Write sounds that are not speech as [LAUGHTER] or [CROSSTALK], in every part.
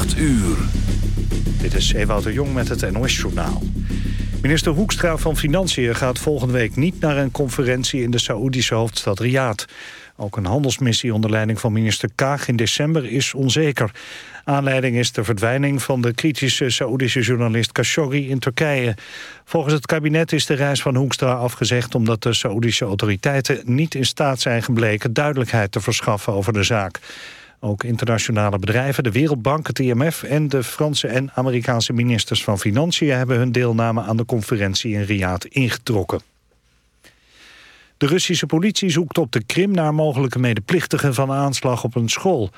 8 uur. Dit is Ewout de Jong met het NOS-journaal. Minister Hoekstra van Financiën gaat volgende week niet naar een conferentie in de Saoedische hoofdstad Riyadh. Ook een handelsmissie onder leiding van minister Kaag in december is onzeker. Aanleiding is de verdwijning van de kritische Saoedische journalist Khashoggi in Turkije. Volgens het kabinet is de reis van Hoekstra afgezegd... omdat de Saoedische autoriteiten niet in staat zijn gebleken... duidelijkheid te verschaffen over de zaak. Ook internationale bedrijven, de Wereldbank, het IMF... en de Franse en Amerikaanse ministers van Financiën... hebben hun deelname aan de conferentie in Riyadh ingetrokken. De Russische politie zoekt op de Krim naar mogelijke medeplichtigen van aanslag op een school.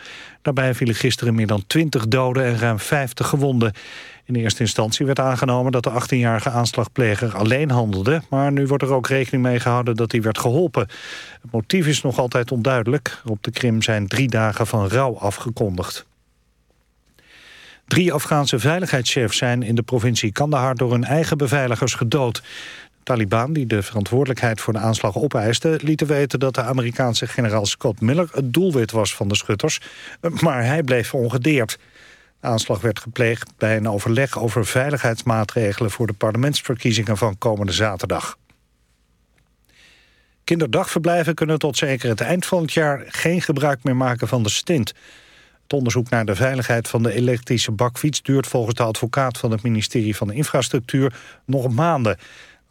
Daarbij vielen gisteren meer dan 20 doden en ruim 50 gewonden. In eerste instantie werd aangenomen dat de 18-jarige aanslagpleger alleen handelde... maar nu wordt er ook rekening mee gehouden dat hij werd geholpen. Het motief is nog altijd onduidelijk. Op de Krim zijn drie dagen van rouw afgekondigd. Drie Afghaanse veiligheidschefs zijn in de provincie Kandahar... door hun eigen beveiligers gedood. Taliban, die de verantwoordelijkheid voor de aanslag opeiste... lieten weten dat de Amerikaanse generaal Scott Miller het doelwit was van de schutters. Maar hij bleef ongedeerd. Aanslag werd gepleegd bij een overleg over veiligheidsmaatregelen... voor de parlementsverkiezingen van komende zaterdag. Kinderdagverblijven kunnen tot zeker het eind van het jaar... geen gebruik meer maken van de stint. Het onderzoek naar de veiligheid van de elektrische bakfiets... duurt volgens de advocaat van het ministerie van Infrastructuur nog maanden...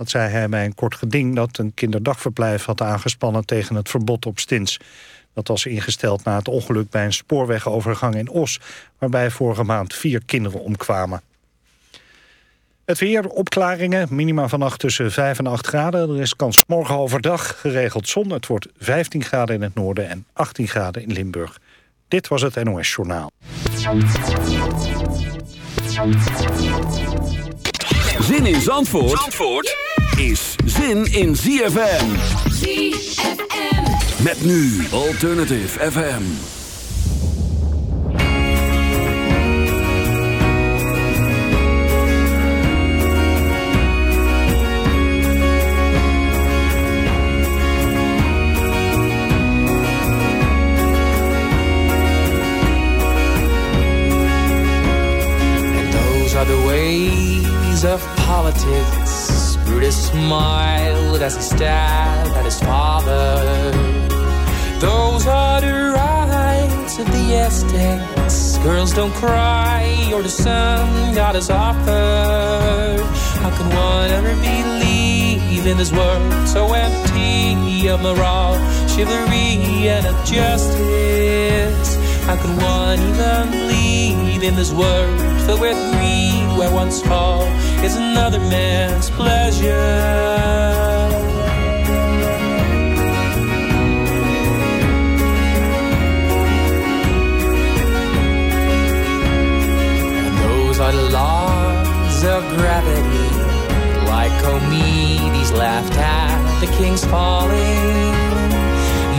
Dat zei hij bij een kort geding dat een kinderdagverblijf had aangespannen tegen het verbod op stints. Dat was ingesteld na het ongeluk bij een spoorwegovergang in Os... waarbij vorige maand vier kinderen omkwamen. Het weer, opklaringen, minima vannacht tussen 5 en 8 graden. Er is kans morgen overdag, geregeld zon. Het wordt 15 graden in het noorden en 18 graden in Limburg. Dit was het NOS Journaal. Zin in Zandvoort, Zandvoort? is zin in ZFM. ZFM. Met nu Alternative FM. Those are the ways of politics Brutus smiled as he stabbed at his father. Those are the rights of the Aztecs. Girls don't cry, or the sun God has offered. How can one ever believe in this world so empty of moral, chivalry, and of justice? How can one even believe in this world filled with greed, where one's fall is another man's pleasure? Gravity, like Comedes laughed at the king's falling.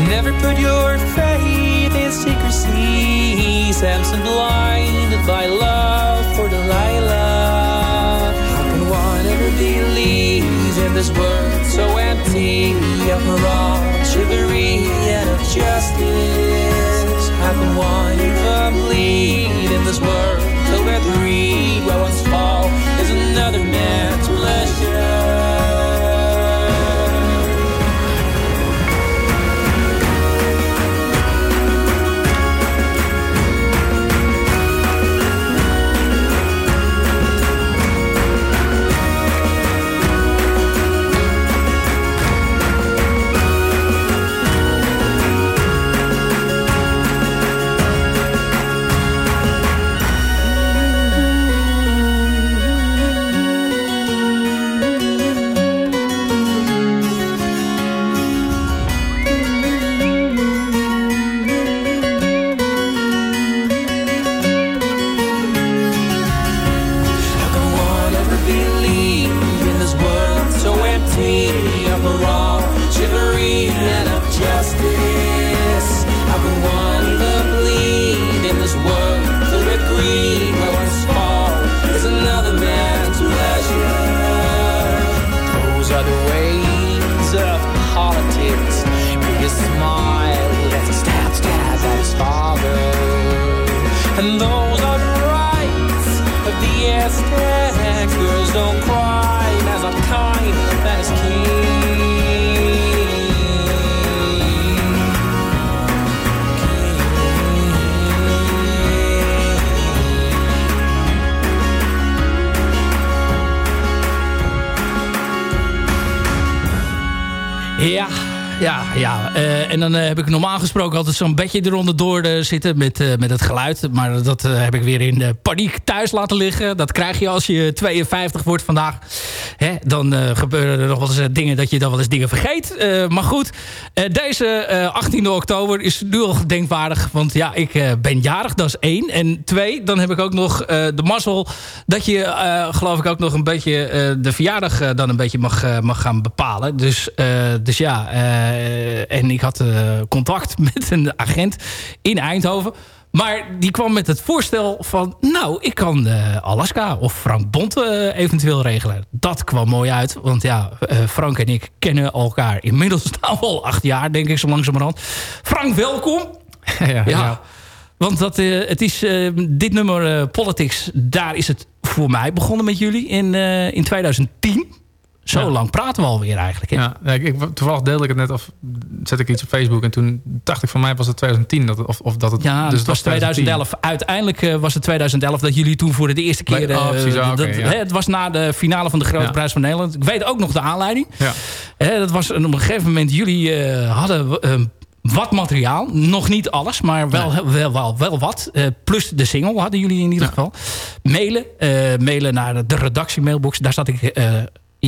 Never put your faith in secrecy. Samson blinded by love for Delilah. How can one ever believe in this world so empty of moral chivalry and of justice? How can one even bleed in this world altijd zo'n bedje eronder door uh, zitten met, met het geluid. Maar dat heb ik weer in paniek thuis laten liggen. Dat krijg je als je 52 wordt vandaag. Dan gebeuren er nog wel eens dingen dat je dan wel eens dingen vergeet. maar goed, deze 18 oktober is nu al denkwaardig. Want ja, ik ben jarig, dat is één. En twee, dan heb ik ook nog de mazzel dat je, geloof ik, ook nog een beetje de verjaardag dan een beetje mag, mag gaan bepalen. Dus, dus ja... Eh, en ik had contact [LAUGHS] met een agent in Eindhoven. Maar die kwam met het voorstel van... nou, ik kan uh, Alaska of Frank Bont eventueel regelen. Dat kwam mooi uit. Want ja, Frank en ik kennen elkaar inmiddels [LAUGHS] nou al acht jaar... denk ik zo langzamerhand. Frank, welkom. [LAUGHS] ja, ja, ja. Want dat, het is dit nummer Politics... daar is het voor mij begonnen met jullie in, in 2010... Zo lang praten we alweer eigenlijk. Hè? Ja, ik, toevallig deelde ik het net of zet ik iets op Facebook. En toen dacht ik van mij was het 2010. Dat, of, of dat het, ja, dus het was 2011. Uiteindelijk uh, was het 2011 dat jullie toen voor de eerste keer... oh, precies, dat, ja. Het was na de finale van de Grote Prijs van Nederland. Ik weet ook nog de aanleiding. Ja. dat was op een gegeven moment... Jullie uh, hadden wat materiaal. Nog niet alles, maar wel, wel, wel, wel, wat. Uh, plus de single hadden jullie in ieder geval. Mailen. Uh, mailen naar de redactiemailbox. Daar zat ik uh,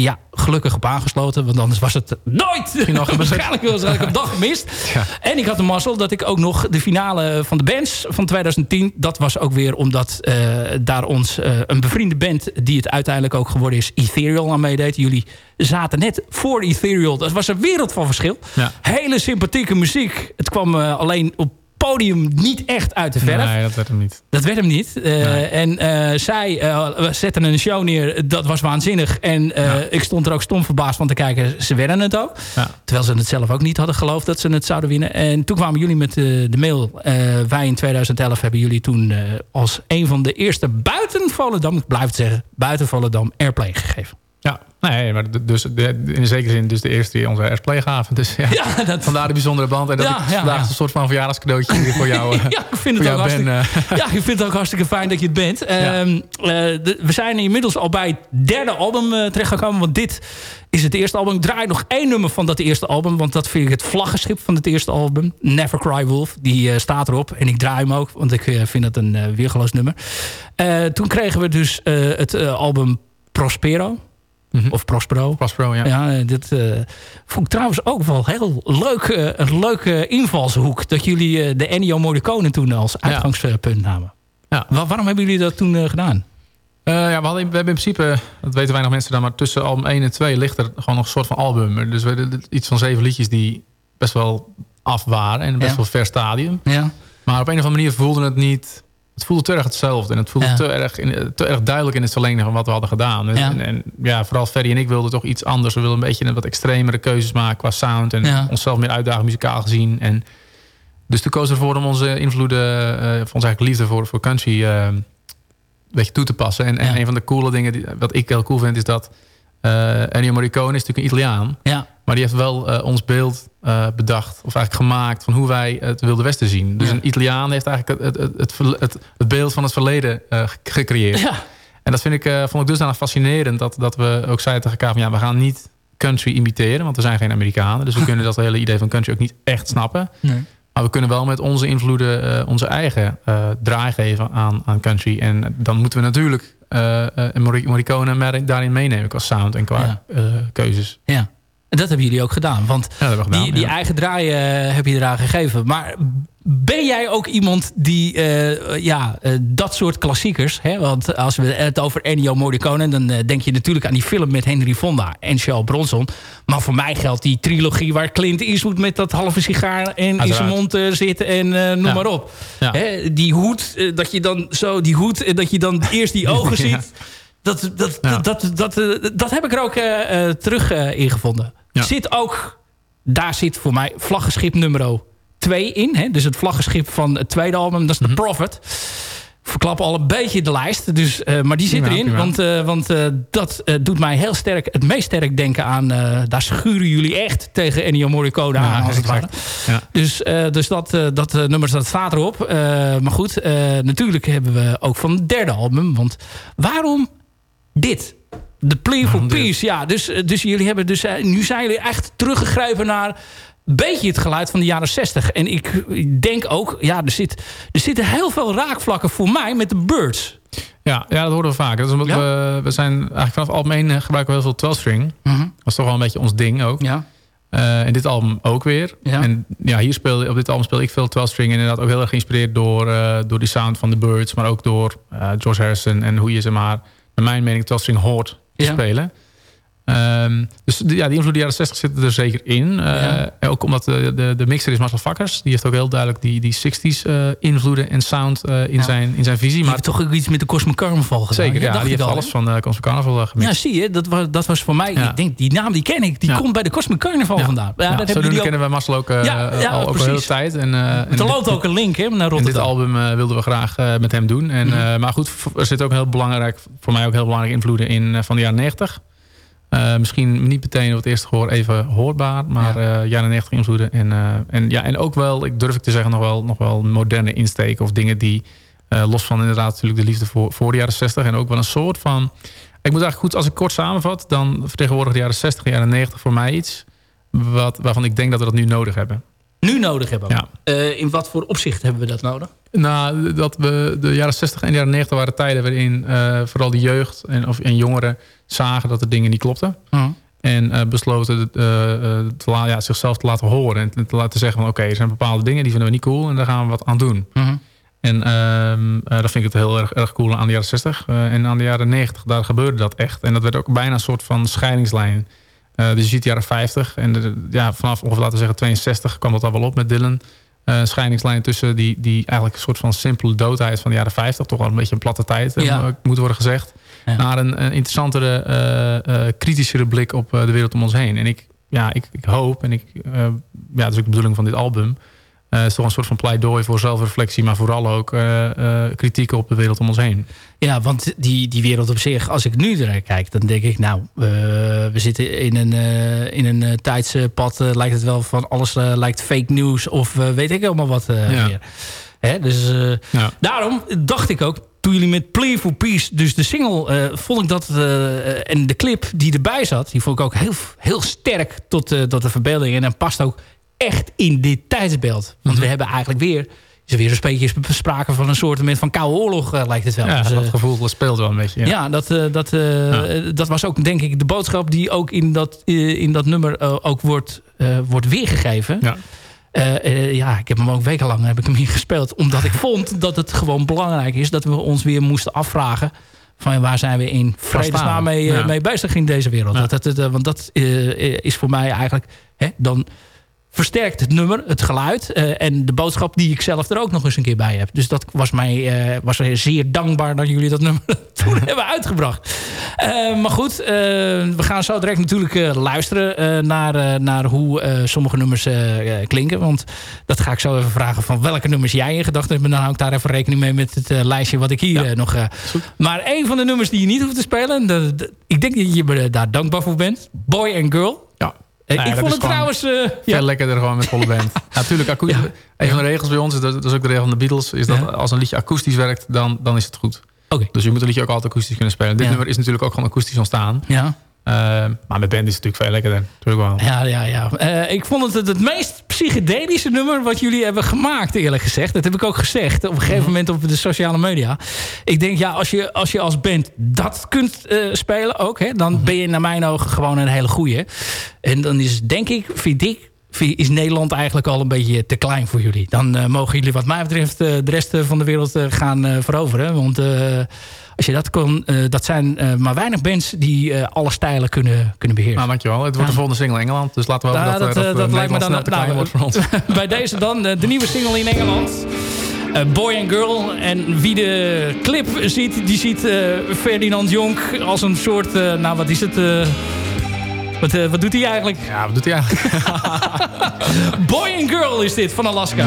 ja, gelukkig op aangesloten. Want anders was het nooit. Nog [LAUGHS] waarschijnlijk was ik op dag gemist. [LAUGHS] Ja. En ik had de mazzel dat ik ook nog de finale van de bands van 2010... dat was ook weer omdat uh, daar ons uh, een bevriende band... die het uiteindelijk ook geworden is, Ethereal aan meedeed. Jullie zaten net voor Ethereal. Dat was een wereld van verschil. Ja. Hele sympathieke muziek. Het kwam uh, alleen op podium niet echt uit de verf. Nee, dat werd hem niet. Dat werd hem niet. Uh, En uh, zij uh, zetten een show neer, dat was waanzinnig. En ja. ik stond er ook stom verbaasd van te kijken. Ze werden het ook. Ja. Terwijl ze het zelf ook niet hadden geloofd dat ze het zouden winnen. En toen kwamen jullie met de mail. wij in 2011 hebben jullie toen als een van de eerste buiten Volendam, ik blijf het zeggen, buiten Volendam Airplay gegeven. Ja, nee, maar dus de, in zekere zin dus de eerste die onze Airplay gaven. Dus ja, [LAUGHS] ja dat... vandaar de bijzondere band. En dat ja, vandaag een soort van verjaardagscadeautje voor jou [LAUGHS] Ja, ik vind het, ook hartstikke, ben, [LAUGHS] ja, ik vind het ook hartstikke fijn dat je het bent. Uh, de, we zijn inmiddels al bij het derde album uh, terechtgekomen. Want dit is het eerste album. Ik draai nog één nummer van dat eerste album. Want dat vind ik het vlaggenschip van het eerste album. Never Cry Wolf. Die staat erop. En ik draai hem ook. Want ik vind het een weergeloos nummer. toen kregen we dus het album Prospero. Mhm. Of Prospero. Prospero, ja. ja eh, dit uh, vond ik trouwens ook wel heel leuk, uh, een leuke invalshoek. Dat jullie uh, de Ennio Morricone toen als uitgangspunt namen. Ja. Waar, waarom hebben jullie dat toen gedaan? ja, we, hadden, we hebben in principe, dat weten weinig mensen dan... maar tussen album 1 en 2 ligt er gewoon nog een soort van album. Dus we hadden iets van zeven liedjes die best wel af waren. En best ja. wel ver stadium. Ja. Maar op een of andere manier voelde het niet het voelde te erg hetzelfde. En het voelde te, erg in, te erg duidelijk in het verlenen van wat we hadden gedaan. En, en, ja, vooral Ferry en ik wilden toch iets anders. We wilden een beetje een wat extremere keuzes maken qua sound. En onszelf meer uitdagen muzikaal gezien. En dus toen kozen we ervoor om onze invloeden, uh, voor onze eigen liefde voor, voor country, uh, een beetje toe te passen. En, en een van de coole dingen, die, wat ik heel cool vind, is dat uh, Ennio Morricone is natuurlijk een Italiaan. Ja. Maar die heeft wel uh, ons beeld uh, bedacht. Of eigenlijk gemaakt van hoe wij het Wilde Westen zien. Dus een Italiaan heeft eigenlijk het, het, het, beeld van het verleden uh, gecreëerd. Ja. En dat vind ik, vond ik dusdanig fascinerend. Dat, dat we ook zeiden tegen elkaar van ja, we gaan niet country imiteren. Want we zijn geen Amerikanen. Dus we [LAUGHS] kunnen dat hele idee van country ook niet echt snappen. Nee. Maar we kunnen wel met onze invloeden onze eigen draai geven aan, aan country. En dan moeten we natuurlijk Morricone daarin meenemen qua sound en qua ja. keuzes. Ja. En dat hebben jullie ook gedaan. Want die, die eigen draaien uh, heb je eraan gegeven. Maar ben jij ook iemand die uh, ja, uh, dat soort klassiekers... Hè? want als we het over Ennio Morricone... dan denk je natuurlijk aan die film met Henry Fonda en Charles Bronson. Maar voor mij geldt die trilogie waar Clint Eastwood... met dat halve sigaar en in zijn mond zit en noem ja. maar op. Ja. Hè? Die hoed, dat je dan zo die hoed... dat je dan [LAUGHS] eerst die ogen ziet... Dat, dat, dat, dat, dat, dat, heb ik er ook terug in gevonden. Zit ook, daar zit voor mij vlaggenschip nummer 2 in. Hè? Dus het vlaggenschip van het tweede album, dat is The mm Prophet. Verklap al een beetje de lijst. Dus, uh, maar die zit erin. Want, uh, want uh, dat doet mij heel sterk, het meest sterk denken aan... daar schuren jullie echt tegen Ennio Morricone aan, als het ware. Ja. Dus, dus dat, dat nummer dat staat erop. maar goed, natuurlijk hebben we ook van het derde album. Want waarom dit? The Plea for Peace, ja. Dus, dus jullie hebben dus, nu zijn jullie echt teruggegrepen naar beetje het geluid van de jaren 60. En ik denk ook, ja, er, zit, er zitten heel veel raakvlakken voor mij met de Birds. Ja, ja dat horen we vaak. Dat is omdat we, we zijn eigenlijk vanaf algemeen gebruiken we heel veel 12-string. Mhm. Dat is toch wel een beetje ons ding ook. Ja. Uh, en dit album ook weer. Ja. En ja, hier speel, op dit album speel ik veel 12-string. Inderdaad ook heel erg geïnspireerd door, uh, door die sound van de Birds. Maar ook door uh, George Harrison. En hoe je ze maar, naar mijn mening, 12-string hoort te spelen. Um, dus ja, die invloed de jaren 60 zitten er zeker in. Uh, Ook omdat de, de, de, mixer is Marcel Vakkers. Die heeft ook heel duidelijk die, die 60s uh, invloeden en sound uh, in, zijn, in zijn visie. Die maar toch ook iets met de Cosmic Carnival gedaan. Zeker, ja. Die heeft alles van de Cosmic Carnival gemixt. Ja, zie je. Dat was, dat was voor mij... Ik denk, die naam die ken ik. Die komt bij de Cosmic Carnival vandaan. Ja, dat zodoende kennen we Marcel ook al over heel tijd. En, er loopt ook een link hè, naar Rotterdam. En dit album wilden we graag met hem doen. En, mhm. Maar goed, er zit ook heel belangrijk... Voor mij ook heel belangrijke invloeden in van de jaren 90. Uh, misschien niet meteen op het eerste gehoor even hoorbaar. Maar ja. uh, jaren 90 invloeden. En, uh, en, ja, en ook wel, ik durf ik te zeggen, nog wel, nog wel moderne insteken. Of dingen die, los van inderdaad natuurlijk de liefde voor, voor de jaren 60. En ook wel een soort van... Ik moet eigenlijk goed, als ik kort samenvat... dan vertegenwoordigen de jaren 60 en jaren 90 voor mij iets... Wat, waarvan ik denk dat we dat nu nodig hebben. Nu nodig hebben? Ja. in wat voor opzicht hebben we dat nodig? Nou, dat we de jaren 60 en de jaren 90 waren tijden waarin vooral de jeugd en, of, en jongeren zagen dat de dingen niet klopten. Mhm. En uh, besloten te ja, zichzelf te laten horen. En te laten zeggen van oké, er zijn bepaalde dingen die vinden we niet cool. En daar gaan we wat aan doen. Mhm. En uh, dat vind ik het heel erg, erg cool aan de jaren 60. en aan de jaren 90, daar gebeurde dat echt. En dat werd ook bijna een soort van scheidingslijn. Dus je ziet de jaren 50. En de, ja, vanaf ongeveer laten we zeggen 62 kwam dat al wel op met Dylan. Een scheidingslijn tussen die, die eigenlijk een soort van simpele doodheid van de jaren 50. Toch wel een beetje een platte tijd, moet worden gezegd naar een, een interessantere, uh, kritischere blik op de wereld om ons heen. En ik, ja, ik, ik hoop, en ik, ja, dat is ook de bedoeling van dit album... Het is toch een soort van pleidooi voor zelfreflectie... maar vooral ook uh, uh, kritiek op de wereld om ons heen. Ja, want die, die wereld op zich, als ik nu naar kijk... dan denk ik, nou, we zitten in een, in een tijdspad... lijkt het wel van alles lijkt fake news... of weet ik allemaal wat ja. meer. Hè? Dus ja. daarom dacht ik ook toen jullie met Play for Peace, dus de single, uh, vond ik dat... Uh, en de clip die erbij zat, die vond ik ook heel, heel sterk tot, uh, tot de verbeelding. En dat past ook echt in dit tijdsbeeld. Want mm -hmm. we hebben eigenlijk weer... Is er weer een beetje sprake van een soort van koude oorlog, lijkt het wel. Ja, dus, dat gevoel speelt wel een beetje. Ja, ja dat, dat, ja. dat was ook denk ik de boodschap die ook in dat, in dat nummer ook wordt, wordt weergegeven. Ja. Uh, uh, ja, ik heb hem ook wekenlang heb ik hem hier gespeeld. Omdat ik [LAUGHS] vond dat het gewoon belangrijk is dat we ons weer moesten afvragen. Van waar zijn we in vredesnaam mee, ja. mee bezig in deze wereld. Ja. Dat, dat, want dat uh, is voor mij eigenlijk... Hè, dan versterkt het nummer, het geluid uh, en de boodschap die ik zelf er ook nog eens een keer bij heb. Dus dat was mij uh, was zeer dankbaar dat jullie dat nummer [LAUGHS] toen [LAUGHS] hebben uitgebracht. Uh, maar goed, we gaan zo direct natuurlijk luisteren naar, naar hoe sommige nummers klinken. Want dat ga ik zo even vragen van welke nummers jij in gedachten hebt. En dan hou ik daar even rekening mee met het lijstje wat ik hier ja. nog... maar een van de nummers die je niet hoeft te spelen, de, de, ik denk dat je daar dankbaar voor bent. Boy and Girl. Ik vond het trouwens... Uh, ja. lekkerder gewoon met volle band. [LAUGHS] Natuurlijk, ja, een van de regels bij ons, dat is ook de regel van de Beatles... is dat als een liedje akoestisch werkt, dan, dan is het goed. Okay. Dus je moet een liedje ook altijd akoestisch kunnen spelen. Dit nummer is natuurlijk ook gewoon akoestisch ontstaan. Ja. Uh, maar met band is het natuurlijk veel lekkerder. Natuurlijk wel. Ja, ja, ja. Uh, ik vond het het meest psychedelische nummer wat jullie hebben gemaakt, eerlijk gezegd. Dat heb ik ook gezegd op een gegeven mhm. moment op de sociale media. Ik denk, ja, als je als, je als band dat kunt uh, spelen ook... Hè, dan mhm. ben je naar mijn ogen gewoon een hele goeie. En dan is, denk ik, vind ik is Nederland eigenlijk al een beetje te klein voor jullie. Dan uh, mogen jullie wat mij betreft uh, de rest van de wereld uh, gaan veroveren. Want als je dat kon, dat zijn maar weinig bands die alle stijlen kunnen, kunnen beheersen. Nou, dankjewel. Het wordt de volgende single Engeland. Dus laten we hopen dat, dat, dat, dat lijkt me dan te nou, wordt voor ons. [LAUGHS] bij deze dan, de nieuwe single in Engeland. Boy and Girl. En wie de clip ziet, die ziet Ferdinand Jonk als een soort... nou, wat is het... Wat, uh, wat doet hij eigenlijk? Ja, wat doet hij eigenlijk? [LAUGHS] Boy and Girl is dit van Alaska.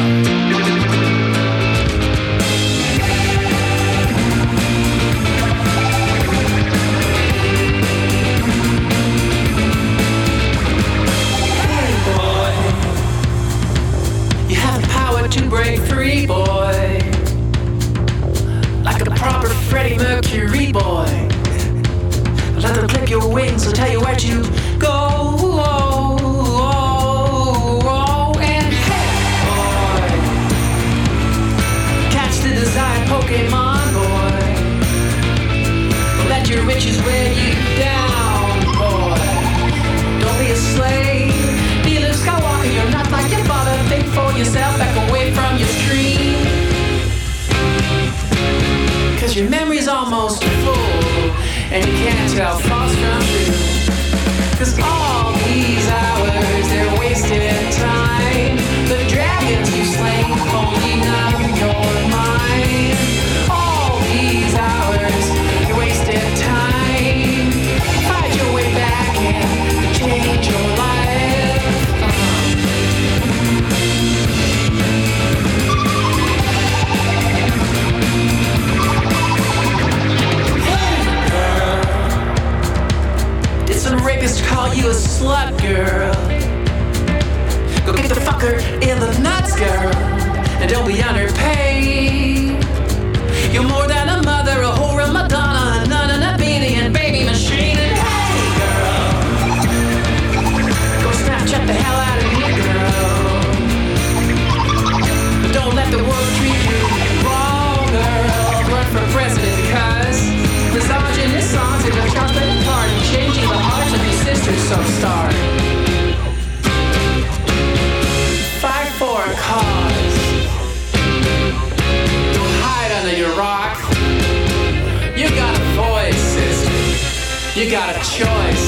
got a choice.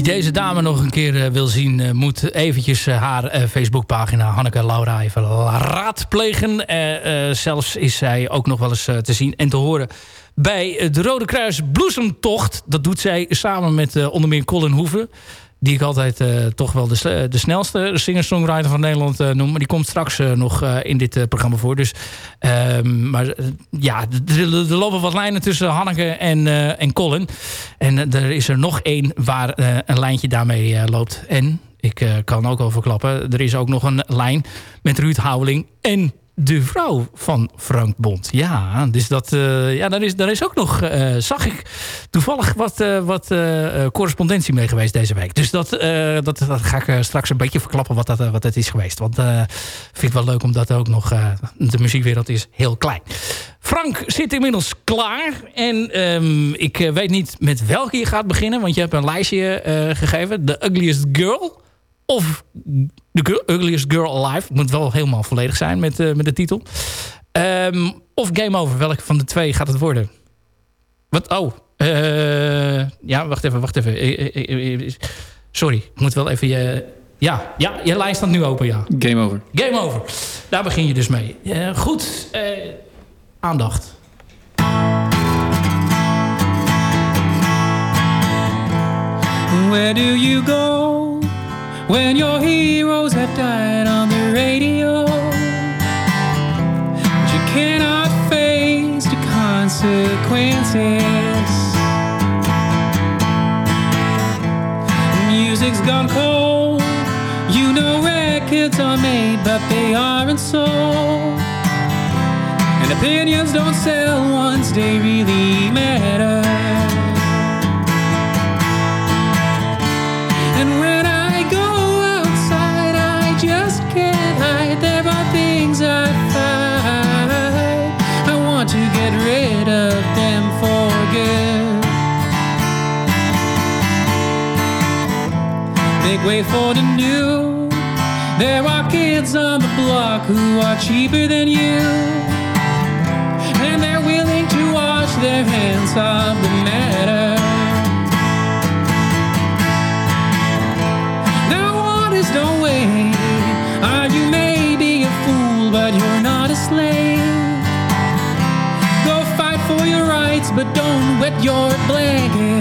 Wie deze dame nog een keer eh, wil zien... eh, moet eventjes eh, haar Facebookpagina Hanneke Laura even raadplegen. Zelfs is zij ook nog wel eens te zien en te horen... bij de Rode Kruis Bloesemtocht. Dat doet zij samen met onder meer Colin Hoeven... die ik altijd eh, toch wel de, de snelste singer-songwriter van Nederland eh, noem. Maar die komt straks eh, nog in dit programma voor. Dus, ehm, maar ja, er- lopen wat lijnen tussen Hanneke en, en Colin. En er is er nog één waar een lijntje daarmee loopt. En, ik kan ook al verklappen, er is ook nog een lijn met Ruud Houweling en de vrouw van Frank Bond. Ja, dus dat, eh, ja, daar, is, daar is ook nog, eh, zag ik toevallig wat, eh, wat correspondentie mee geweest deze week. Dus dat, dat, dat ga ik straks een beetje verklappen wat dat, wat dat is geweest. Want ik vind het wel leuk omdat ook nog de muziekwereld is heel klein. Frank zit inmiddels klaar. En ehm, ik weet niet met welke je gaat beginnen. Want je hebt een lijstje gegeven. The Ugliest Girl. Of The Girl- Ugliest Girl Alive. Het moet wel helemaal volledig zijn met, eh, met de titel. Ehm, of Game Over. Welke van de twee gaat het worden? Wat? Oh. eh, ja, wacht even, wacht even. Eh, sorry, ik moet wel even je... Ja, ja, je lijst staat nu open, ja. Game over. Game over. Daar begin je dus mee. Eh, goed, eh, aandacht. Where do you go when your heroes have died on the radio? But you cannot face the consequences. Music's gone cold. You know records are made, but they aren't sold. And opinions don't sell once they really matter. Make way for the new. There are kids on the block who are cheaper than you. And they're willing to wash their hands of the matter. Now orders don't wait. Are you maybe a fool, but you're not a slave? Go fight for your rights, but don't wet your blankets.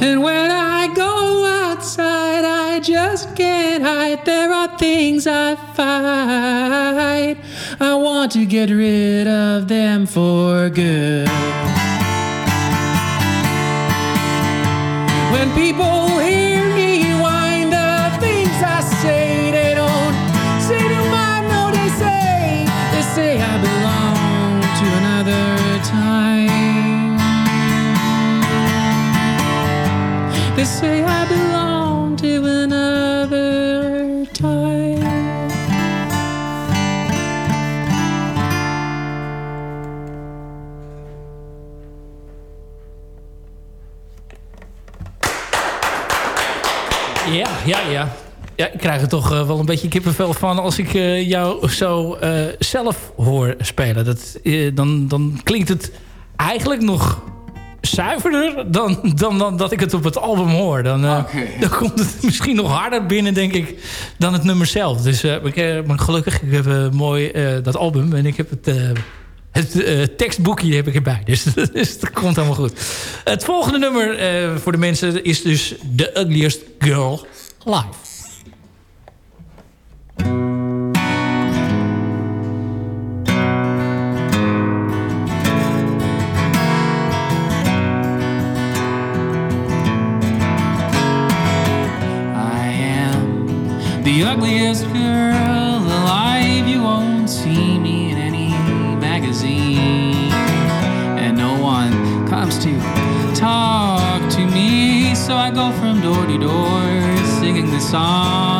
And when I go outside, I just can't hide. There are things I fight. I want to get rid of them for good. say I belong to another time. Ja, ja, ja. Ja, ik krijg er toch eh, wel een beetje kippenvel van als ik uh, jou zo uh, zelf hoor spelen. Dat, dan, dan klinkt het eigenlijk nog zuiverder dan, dan, dan dat ik het op het album hoor. Dan, okay. dan komt het misschien nog harder binnen, denk ik, dan het nummer zelf. Dus ik, maar gelukkig, ik heb mooi dat album en ik heb het het tekstboekje heb ik erbij. Dus, [LAUGHS] dus dat komt allemaal goed. Het volgende nummer voor de mensen is dus The Ugliest Girl Live. Ugliest girl alive. You won't see me in any magazine, and no one comes to talk to me. So I go from door to door singing this song.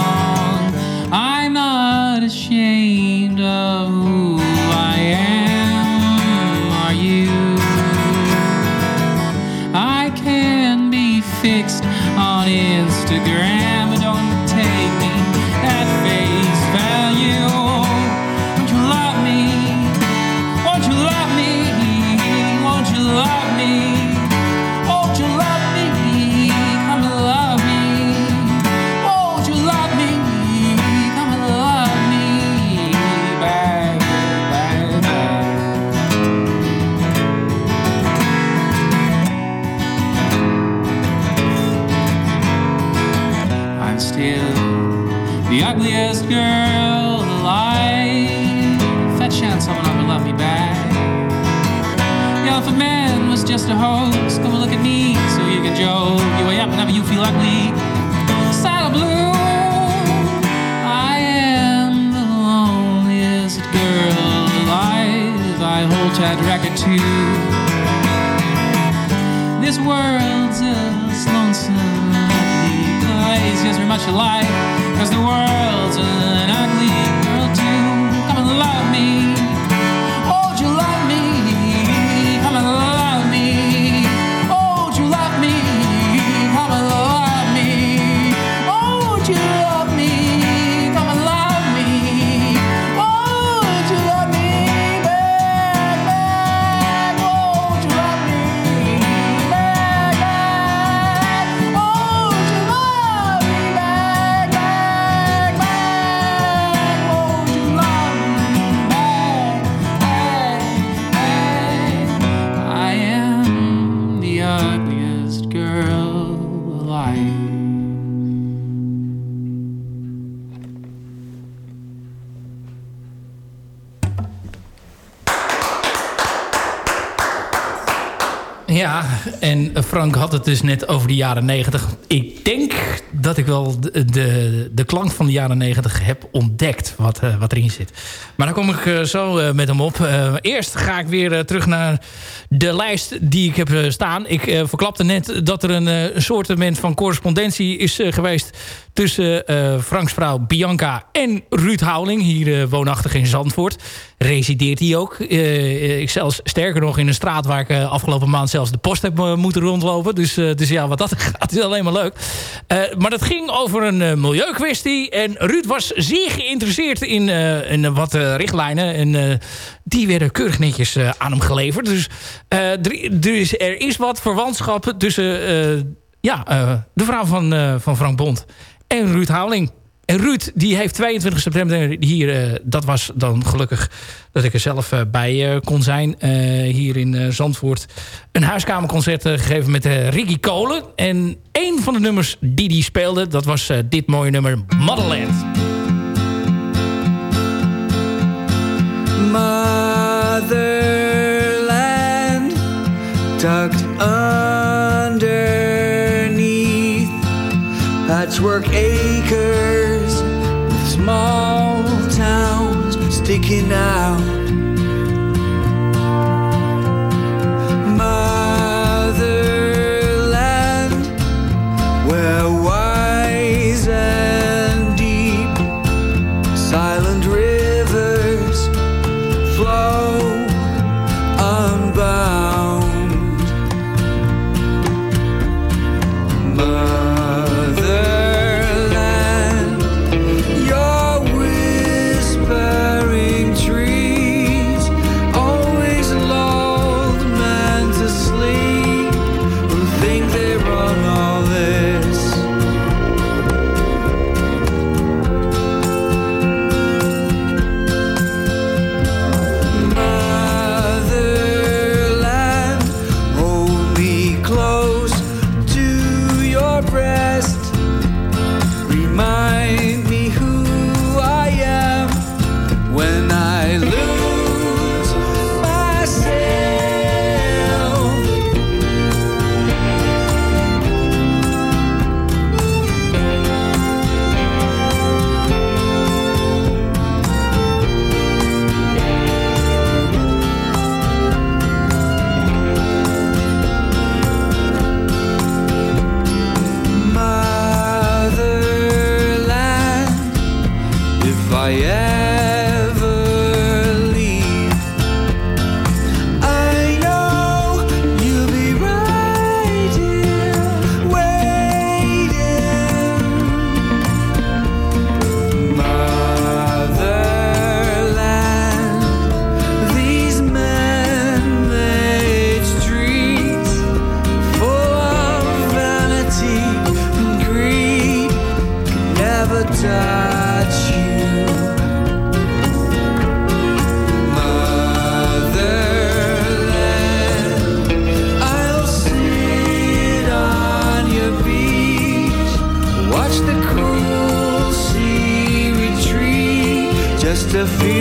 that record too. This world's as lonesome because we're much alike, because the world. En Frank had het dus net over de jaren 90. Ik denk dat ik wel de, de, klank van de jaren 90 heb ontdekt wat, eh, wat erin zit. Maar daar kom ik eh, zo eh, met hem op. Eerst ga ik weer terug naar de lijst die ik heb staan. Ik verklapte net dat er een soortement van correspondentie is geweest... tussen Franks vrouw Bianca en Ruud Houweling. Hier woonachtig in Zandvoort. Resideert hij ook. ik zelfs sterker nog in een straat waar ik afgelopen maand zelfs de post heb moeten rondlopen. Dus, dus ja, wat dat [LAUGHS] gaat is alleen maar leuk. maar dat ging over een milieukwestie. En Ruud was zeer geïnteresseerd in, wat richtlijnen. En uh, die werden keurig netjes uh, aan hem geleverd. Dus, uh, er, dus er is wat verwantschap tussen ja, de vrouw van, van Frank Bond en Ruud Houweling. En Ruud, die heeft 22 september hier... dat was dan gelukkig dat ik er zelf bij kon zijn. hier in Zandvoort. Een huiskamerconcert gegeven met Ricky Kolen. En een van de nummers die die speelde... dat was dit mooie nummer Motherland. motherland tucked patchwork acres small towns sticking out feel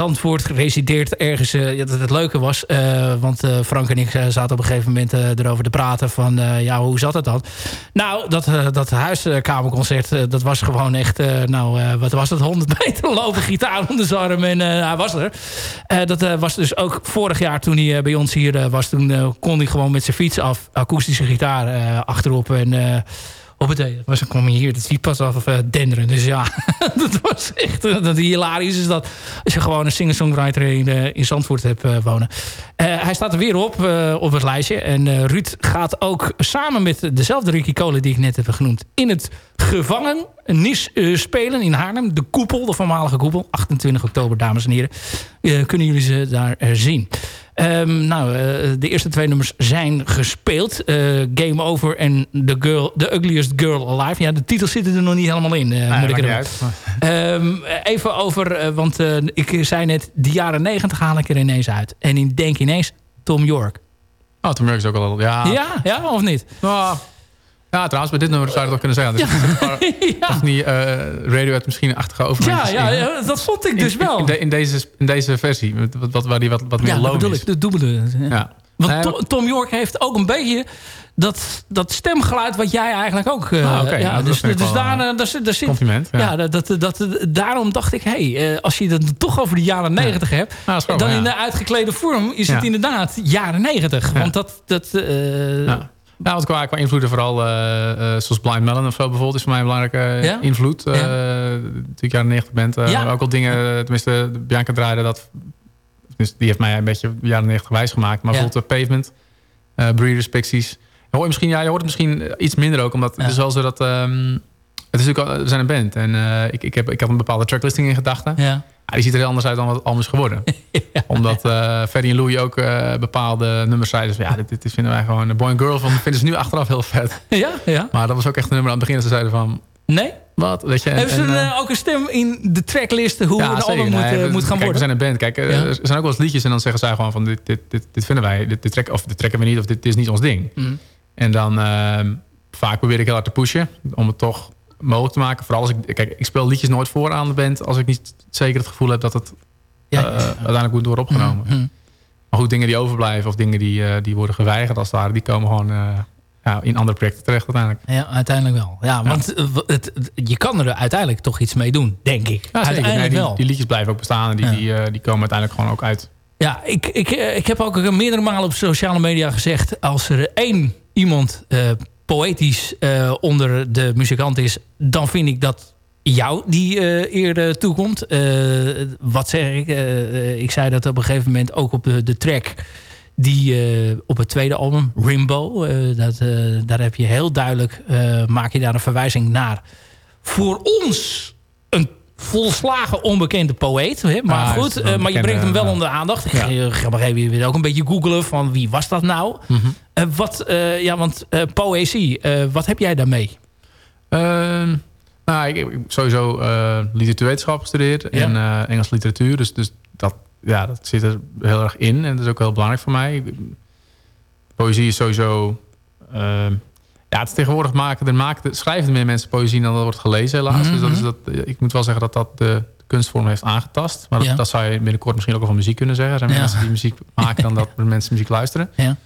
Zandvoort resideert ergens. eh, dat het leuke was, eh, want eh, Frank en ik zaten op een gegeven moment erover te praten van, ja, hoe zat het dan? Nou, dat, dat huiskamerconcert, dat was gewoon echt, nou, wat was het, 100 [LAUGHS] meter lopen, gitaar onder zijn arm en hij was er. Dat was dus ook vorig jaar toen hij bij ons hier was, toen kon hij gewoon met zijn fiets af, akoestische gitaar achterop en... eh, dat was, kwam hij hier, dat zie pas af uh, denderen. Dus ja, [LAUGHS] dat was echt uh, dat hilarisch is dat. Als je gewoon een singer-songwriter in, uh, in Zandvoort hebt wonen. hij staat er weer op, op het lijstje. En Ruud gaat ook samen met dezelfde Ricky Kolen die ik net heb genoemd... in het gevangen Nis spelen in Haarlem. De koepel, de voormalige koepel. 28 oktober, dames en heren. kunnen jullie ze daar zien. Um, nou, uh, de eerste twee nummers zijn gespeeld. Uh, Game Over en The, Girl, The Ugliest Girl Alive. Ja, de titels zitten er nog niet helemaal in. Uh, nee, moet ik uit, um, [LAUGHS] even over, want ik zei net... de jaren negentig haal ik er ineens uit. En ik denk ineens Tom York. Oh, Tom York is ook al... Ja, ja, ja of niet? Oh. Ja, trouwens, bij dit nummer zou je dat kunnen zeggen. Dus ja. [LAUGHS] niet, uh, radio uit misschien achtige overgangen. Ja, ja, dat vond ik dus wel. In, de, in, deze, in deze versie, wat, wat, waar die wat, wat meer ja, is. Dat dubbele. Ja. Want nee, Tom, Tom York heeft ook een beetje dat, dat stemgeluid wat jij eigenlijk ook... Uh, ah, okay. ja, nou, dus dus dus daar, daar, daar, zit... Compliment. Ja, ja dat, dat, dat, daarom dacht ik, hé, hey, als je het toch over de jaren negentig ja. hebt... Ah, wel, dan in de uitgeklede vorm is het inderdaad jaren negentig. Want dat... dat uh, ja, want qua, qua invloeden vooral, uh, uh, zoals Blind Melon of zo bijvoorbeeld, is voor mij een belangrijke ja? invloed. Ja. Natuurlijk jaren 90 bent. Ook al dingen, tenminste, Bianca draaide dat, die heeft mij een beetje jaren 90 wijs gemaakt. Maar bijvoorbeeld Pavement, Breeders, Pixies. Je hoort, misschien, ja, je hoort het misschien iets minder ook, omdat het is wel zo dat... Um, het is natuurlijk, we zijn een band en ik, ik, heb, ik had een bepaalde tracklisting in gedachten. Ja. Ja, die ziet er heel anders uit dan wat anders geworden. [LAUGHS] ja. Omdat uh, Ferry en Louis ook uh, bepaalde nummers zeiden. Dus ja, dit, dit, vinden wij gewoon... De Boy and Girl van, vinden ze nu achteraf heel vet. [LAUGHS] Ja, ja. Maar dat was ook echt een nummer aan het begin dat ze zeiden van... Nee? Wat? Weet je, en, Hebben ze en, uh, ook een stem in de tracklist hoe ja, een album moet, nee, moet, gaan kijk, worden? we zijn een band. Kijk, er zijn ook wel eens liedjes en dan zeggen zij gewoon van... Dit, dit, dit, dit vinden wij, dit, dit, trek, of dit trekken we niet of dit, dit is niet ons ding. Mm. En dan vaak probeer ik heel hard te pushen om het toch mogelijk te maken. Vooral als ik... Kijk, ik speel liedjes nooit voor aan de band als ik niet zeker het gevoel heb dat het ja, uh, uiteindelijk goed wordt opgenomen. Mm -hmm. Maar goed, dingen die overblijven of dingen die, uh, die worden geweigerd als het ware, die komen gewoon uh, ja, in andere projecten terecht uiteindelijk. Ja, uiteindelijk wel. Ja, want het, het, je kan er uiteindelijk toch iets mee doen, denk ik. Ja, uiteindelijk nee, die, wel. die liedjes blijven ook bestaan en die, ja. die, die komen uiteindelijk gewoon ook uit. Ja, ik, ik, ik heb ook meerdere malen op sociale media gezegd... als er één iemand poëtisch onder de muzikant is... dan vind ik dat jou die eerder toekomt. wat zeg ik? ik zei dat op een gegeven moment ook op de, de track die op het tweede album, Rimbo, dat, daar heb je heel duidelijk, maak je daar een verwijzing naar. Voor ons een volslagen onbekende poëet. Hè? Maar Ja, goed, eh, maar je brengt hem wel onder de aandacht. Ja. je ga maar even ook een beetje googelen van wie was dat nou? Eh, wat, eh, ja, want eh, poëzie, eh, wat heb jij daarmee? Ehm, nou, ik heb sowieso eh literatuurwetenschap gestudeerd en eh, Engels literatuur. Dus, dus dat, ja, dat zit er heel erg in en dat is ook heel belangrijk voor mij. Poëzie is sowieso... ehm, ja, het is tegenwoordig maken, er maken, schrijven meer mensen poëzie dan dat wordt gelezen helaas. Mhm, Dus dat is dat, ik moet wel zeggen dat dat de kunstvorm heeft aangetast. Maar dat, Ja. dat zou je binnenkort misschien ook wel van muziek kunnen zeggen. Er zijn Ja. mensen die muziek [LAUGHS] maken dan dat mensen muziek luisteren. Ja.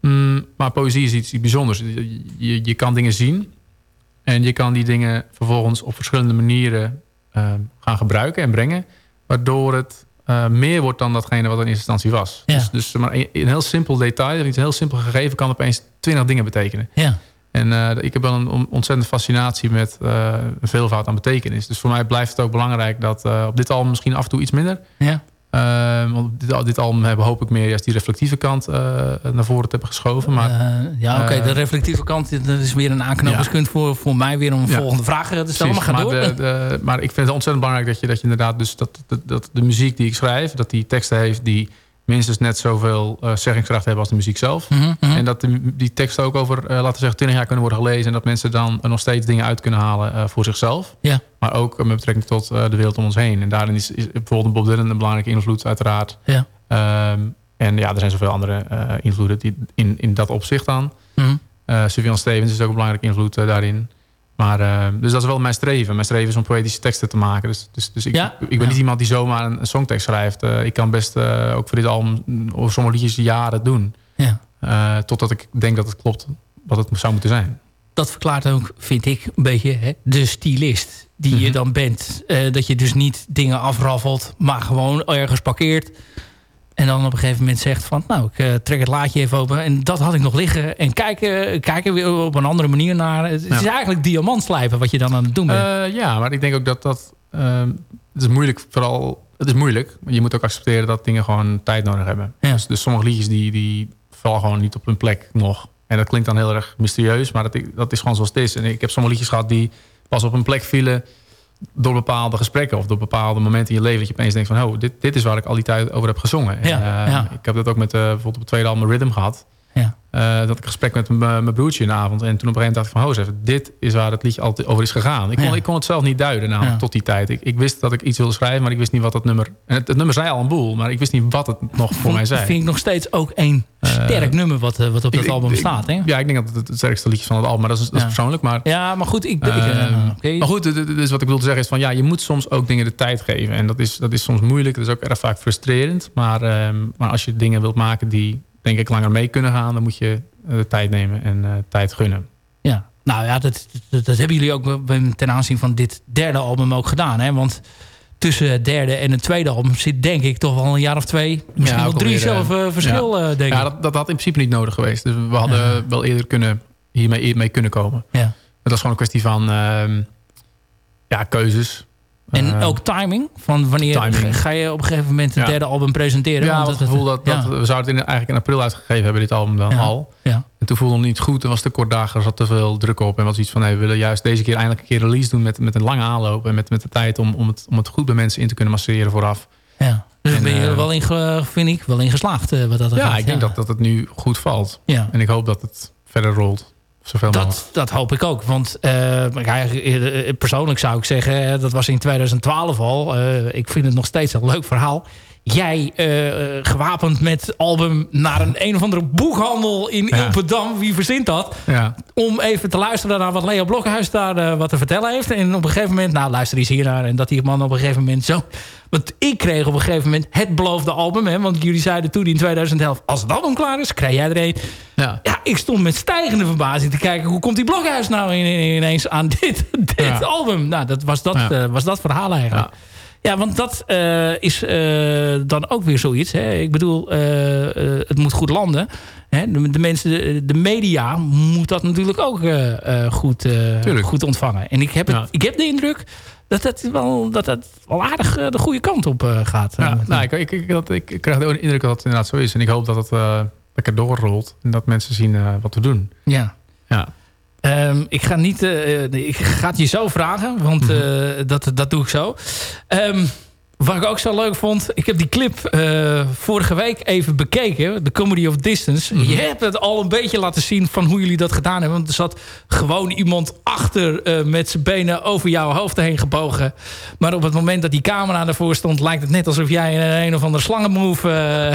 Mm, maar poëzie is iets, iets bijzonders. Je, je, je kan dingen zien. En je kan die dingen vervolgens op verschillende manieren eh, gaan gebruiken en brengen. Waardoor het eh, meer wordt dan datgene wat in eerste instantie was. Ja. Dus, dus maar een, een heel simpel detail, iets heel simpel gegeven... kan opeens twintig dingen betekenen. Ja. En eh, ik heb wel een on- ontzettende fascinatie met eh, een veelvoud aan betekenis. Dus voor mij blijft het ook belangrijk dat eh, op dit album misschien af en toe iets minder... Ja. Want op dit, dit album hebben hoop ik meer juist die reflectieve kant eh, naar voren te hebben geschoven. Maar, Eh, ja, oké, eh, de reflectieve kant dat is weer een aanknopingspunt voor, voor mij weer om Ja. volgende vraag eh, te stellen. Precies, Maar ga door. de- de- maar ik vind het ontzettend belangrijk dat je, dat je inderdaad dus dat, dat, dat de muziek die ik schrijf, dat die teksten heeft die minstens net zoveel eh, zeggingskracht hebben als de muziek zelf. Mhm, mhm. En dat die teksten ook over, eh, laten we zeggen, 20 jaar kunnen worden gelezen. En dat mensen dan nog steeds dingen uit kunnen halen eh, voor zichzelf. Maar ook eh, met betrekking tot eh, de wereld om ons heen. En daarin is, is bijvoorbeeld Bob Dylan een belangrijke invloed uiteraard. Ehm, en ja, er zijn zoveel andere eh, invloeden die, in, in dat opzicht dan. Eh Sylvian Stevens is ook een belangrijke invloed eh, daarin. Maar, eh, dus dat is wel mijn streven. Mijn streven is om poëtische teksten te maken. Dus, dus, dus ik, Ja. ik ben Ja. niet iemand die zomaar een, een songtekst schrijft. Eh, ik kan best eh, ook voor dit album of sommige liedjes jaren doen. Ja. Totdat ik denk dat het klopt wat het zou moeten zijn. dat verklaart ook, vind ik, een beetje hè, de stylist die je Mhm. dan bent. Dat je dus niet dingen afraffelt, maar gewoon ergens parkeert. En dan op een gegeven moment zegt van... nou, ik eh, trek het laadje even open. En dat had ik nog liggen. En kijken, kijken weer op een andere manier naar. Het is eigenlijk diamant slijpen wat je dan aan het doen bent. Eh, ja, maar ik denk ook dat dat... ehm, het is moeilijk, vooral... Het is moeilijk, je moet ook accepteren dat dingen gewoon tijd nodig hebben. Ja. Dus, dus sommige liedjes die, die vallen gewoon niet op hun plek nog. En dat klinkt dan heel erg mysterieus, maar dat, dat is gewoon zoals het is. En ik heb sommige liedjes gehad die pas op hun plek vielen... door bepaalde gesprekken of door bepaalde momenten in je leven... dat je opeens denkt van, oh, dit, dit is waar ik al die tijd over heb gezongen. Ja, En, eh, ja. Ik heb dat ook met eh, bijvoorbeeld op het tweede album Rhythm gehad. Eh, dat ik een gesprek met mijn mijn broertje in de avond. En toen op een gegeven moment dacht ik van... Hoos even, dit is waar het liedje altijd over is gegaan. Ik kon, Ja. ik kon het zelf niet duiden Ja. tot die tijd. Ik, ik wist dat ik iets wilde schrijven, maar ik wist niet wat dat nummer... En het, het nummer zei al een boel, maar ik wist niet wat het nog voor mij zei. vind ik nog steeds ook een sterk nummer wat, eh, wat op dat ik- album ik- staat. Hè? Ja, ik denk dat het het sterkste liedje van het album... maar dat is, dat is Ja. persoonlijk, maar... Ja, maar goed, ik, eh, Ehm. Maar goed, dus wat ik wilde zeggen is van ja, je moet soms ook dingen de tijd geven. En dat is, dat is soms moeilijk, dat is ook erg vaak frustrerend. Maar, ehm, maar als je dingen wilt maken die denk ik langer mee kunnen gaan, dan moet je eh, de tijd nemen en eh, tijd gunnen. Ja, nou ja, dat, dat, dat hebben jullie ook ten aanzien van dit derde album ook gedaan. Hè? Want tussen het derde en het tweede album zit denk ik toch wel een jaar of twee, misschien Ja, wel drie zelf eh, eh, verschil, ja. denk Ja, ik. dat, dat had in principe niet nodig geweest. Dus we hadden Ja. wel eerder kunnen, hiermee mee kunnen komen. Ja. Het was gewoon een kwestie van ehm, ja, keuzes. En Eh, ook timing, van wanneer timing. ga je op een gegeven moment het derde album presenteren? Ja, Want want het gevoel dat, dat we zouden het in, eigenlijk in april uitgegeven hebben, dit album dan Ja. al. Ja. En toen voelde het niet goed. En was te kort dagen, er zat te veel druk op. En was iets van, nee, we willen juist deze keer eindelijk een keer release doen met, met een lange aanloop. En met, met de tijd om, om, het, om het goed bij mensen in te kunnen masseren vooraf. Ja. Dus En, ben je er eh, wel in, vind ik, wel in geslaagd. eh, wat dat Ja, gaat. ik denk dat, dat het nu goed valt. Ja. En ik hoop dat het verder rolt. Zoveel mogelijk. Dat, dat hoop ik ook. Want eh, persoonlijk zou ik zeggen, dat was in 2012 al. eh, ik vind het nog steeds een leuk verhaal. Jij gewapend met album naar een een of andere boekhandel in Ja. Ilpendam. Wie verzint dat? Ja. Om even te luisteren naar wat Leo Blokhuis daar wat te vertellen heeft. En op een gegeven moment, nou luister eens hier naar. En dat die man op een gegeven moment zo... Want ik kreeg op een gegeven moment het beloofde album. Hè, want jullie zeiden toen in 2011, als het album klaar is, krijg jij er een. Ja. Ja, ik stond met stijgende verbazing te kijken... hoe komt die Blokhuis nou in- in- ineens aan dit, [LAUGHS] dit Ja. album? Nou, dat was dat, Ja. eh, was dat verhaal eigenlijk. Ja. Want dat eh, is eh, dan ook weer zoiets. Hè. Ik bedoel, het moet goed landen. Hè. De, de mensen, de, de media moet dat natuurlijk ook goed, goed ontvangen. En ik heb, het, Ja. ik heb de indruk dat het wel, dat het wel aardig eh, de goede kant op eh, gaat. Ja, nou, ik, ik, ik, dat, ik krijg de indruk dat het inderdaad zo is. En ik hoop dat het eh, lekker doorrolt. En dat mensen zien eh, wat we doen. Ja. Ja. Ehm, ik ga niet. eh, eh, ik ga het je zo vragen, want eh, dat, dat doe ik zo. Ehm, wat ik ook zo leuk vond, ik heb die clip eh, vorige week even bekeken, The Comedy of Distance. Je hebt het al een beetje laten zien van hoe jullie dat gedaan hebben, want er zat gewoon iemand achter eh, met zijn benen over jouw hoofd heen gebogen. Maar op het moment dat die camera ervoor stond, lijkt het net alsof jij in een of andere slangenmove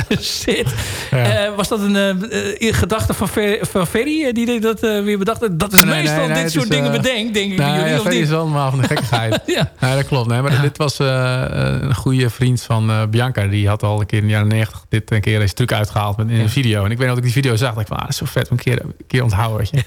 eh, [LAUGHS] zit. Was dat een gedachte van, Fer van Ferry die dat weer bedacht? Dat is Nee, meestal nee, dit soort is, dingen bedenkt, denk ik. Nou, jullie, ja, of is allemaal van de gekkigheid. [LAUGHS] Ja. Dat klopt. Nee, maar dit was een goede vriend van eh, Bianca. Die had al een keer in de jaren 90 dit een keer deze truc uitgehaald met, in een video. En ik weet nog dat ik die video zag. dacht ik van, ah, dat is zo vet. Een keer, een keer onthouden, weet je.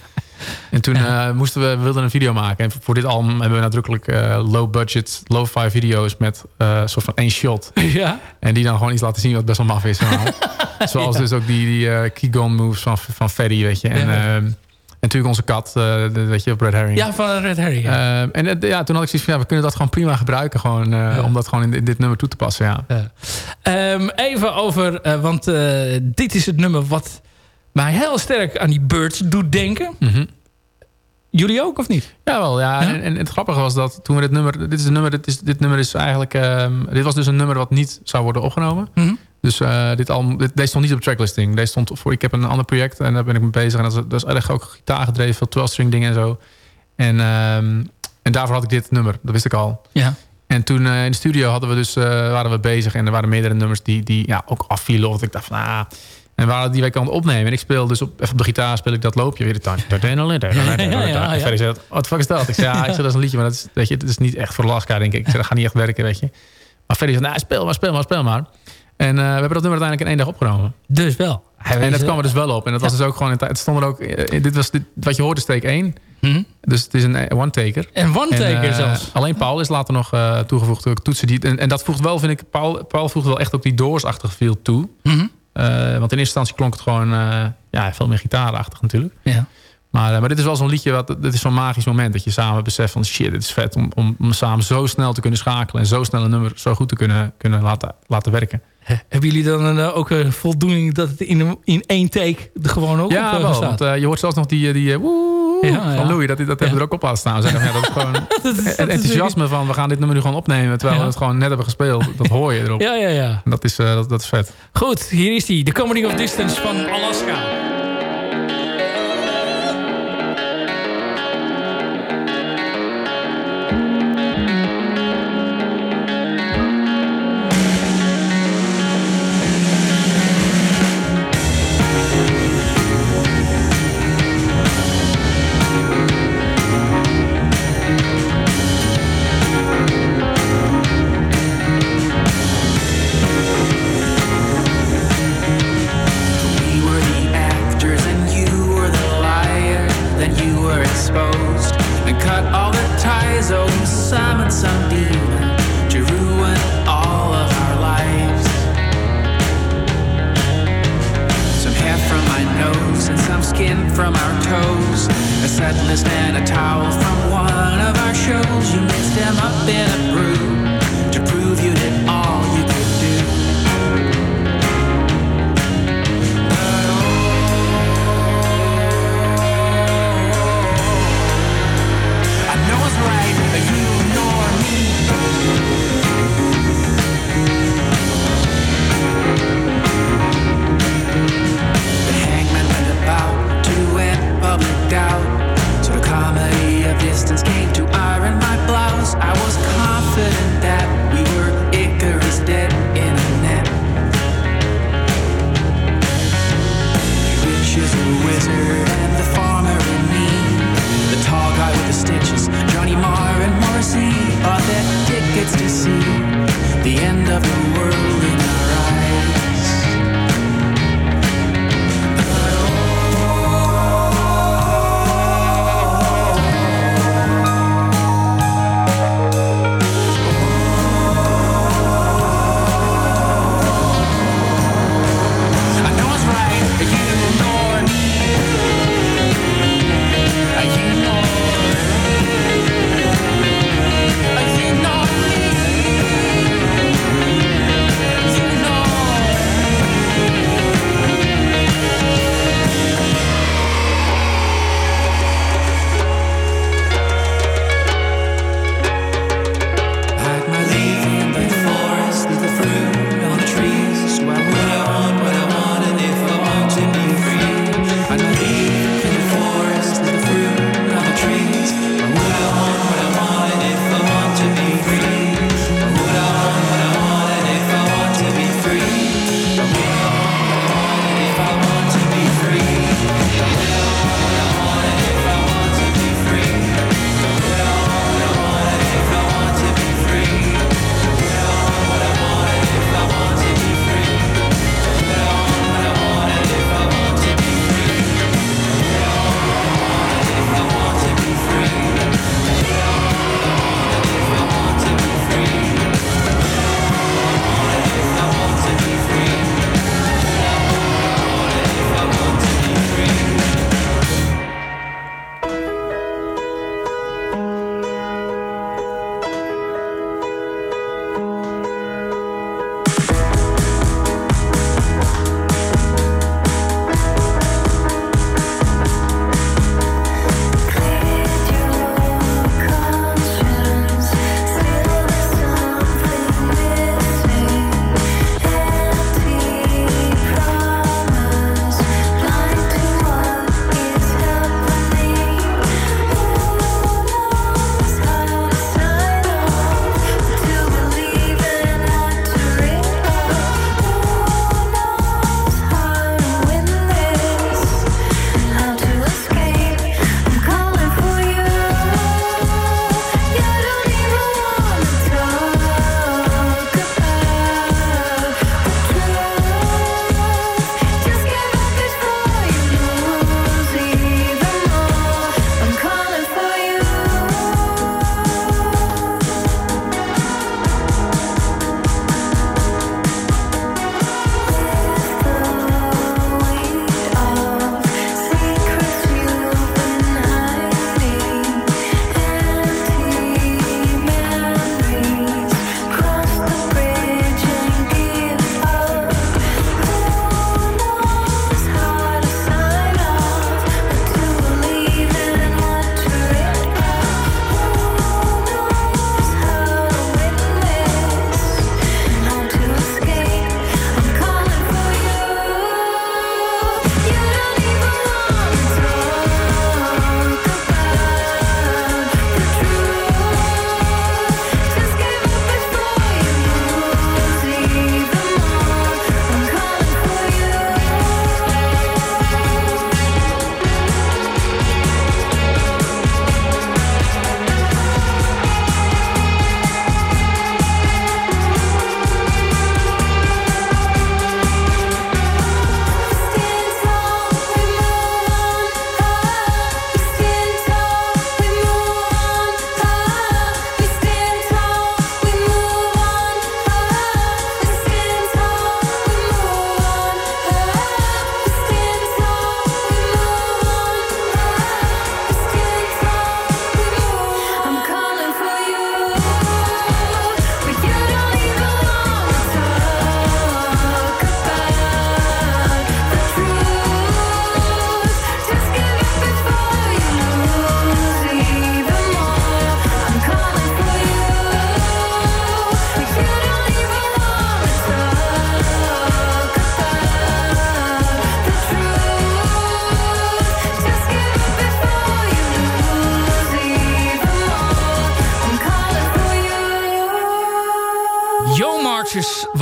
En toen eh, moesten we, we wilden een video maken. En voor dit album hebben we nadrukkelijk eh, low budget, low-fi video's met een soort van één shot. Ja. En die dan gewoon iets laten zien wat best wel maf is. [LAUGHS] Zoals dus ook die, die Keygon moves van, van Ferry, weet je. En, Ja. ehm, en natuurlijk onze kat, eh, de- weet je, Brad Herring. ja, van Red Harry. Ja. Ehm, en het- ja, toen had ik zoiets van, ja, we kunnen dat gewoon prima gebruiken. Gewoon, eh, Om dat gewoon in, in dit nummer toe te passen, ja. Ehm, even over, eh, want eh, dit is het nummer wat mij heel sterk aan die Birds doet denken. Mhm. Jullie ook of niet? Jawel, ja. Ja? En, en het grappige was dat toen we dit nummer... Dit, is een nummer, dit, is, dit nummer is eigenlijk... ehm, dit was dus een nummer wat niet zou worden opgenomen. Mhm. Dus eh, dit album, dit, deze stond niet op tracklisting. Deze stond voor... Ik heb een ander project en daar ben ik mee bezig. En dat is, dat is erg ook gitaar gedreven. Veel 12-string dingen en zo. En, ehm, en daarvoor had ik dit nummer. Dat wist ik al. Ja. En toen eh, in de studio hadden we dus, eh, waren we bezig. En er waren meerdere nummers die, die ja, ook afvielen. Of ik dacht van... Ah, en we waren die aan het opnemen. En ik speel dus op, even op de gitaar speel ik dat loopje weer. De ja. En Ferry zei, wat de fuck is dat? Ik zei, ja, ik zei, dat is een liedje, maar dat is, weet je, het is niet echt voor Alaska, denk ik. Ik zei, dat gaat niet echt werken, weet je. Maar Ferry zei, nou, speel maar, speel maar, speel maar. En eh, we hebben dat nummer uiteindelijk in één dag opgenomen. Dus wel. En dat kwam er dus wel op. En dat was dus ook gewoon, het stond er ook, eh, dit was, dit, wat je hoort is take 1. Mhm. Dus het is een eh, one-taker. En one-taker eh, zelfs. Alleen Paul is later nog eh, toegevoegd. Ook toetsen die, en, en dat voegt wel, vind ik, Paul, Paul voegt wel echt ook die doorsachtige feel toe. Mhm. Eh, want in eerste instantie klonk het gewoon eh, ja, veel meer gitaarachtig natuurlijk. Ja. Maar, eh, maar dit is wel zo'n liedje, wat, dit is zo'n magisch moment. Dat je samen beseft van shit, dit is vet om, om, om samen zo snel te kunnen schakelen. En zo snel een nummer zo goed te kunnen, kunnen laten, laten werken. Hebben jullie dan eh, ook een voldoening dat het in, in één take er gewoon ook Ja, op eh, wel. staat? Want eh, je hoort zelfs nog die, die woe Ja, van ja. Louis. Dat, dat hebben we er ook op laten staan. Zeggen, ja, dat is [LAUGHS] gewoon Dat is- dat het is enthousiasme van we gaan dit nummer nu gewoon opnemen. Terwijl we het gewoon net hebben gespeeld. Dat hoor je erop. Ja, ja, ja. En dat is, dat, dat is vet. Goed, hier is die. The Comedy of Distance van Alaska.